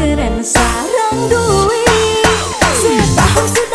keren sarang duit. Setahun